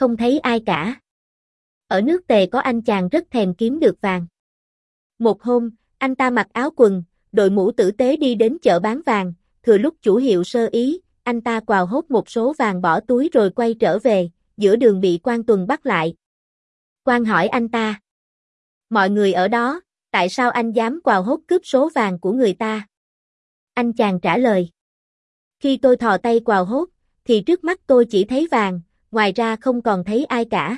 Không thấy ai cả. Ở nước tề có anh chàng rất thèm kiếm được vàng. Một hôm, anh ta mặc áo quần, đội mũ tử tế đi đến chợ bán vàng, thừa lúc chủ hiệu sơ ý, anh ta quào hốt một số vàng bỏ túi rồi quay trở về, giữa đường bị quan tuần bắt lại. Quan hỏi anh ta. Mọi người ở đó, tại sao anh dám quào hốt cướp số vàng của người ta? Anh chàng trả lời. Khi tôi thò tay quào hốt, thì trước mắt tôi chỉ thấy vàng, ngoài ra không còn thấy ai cả.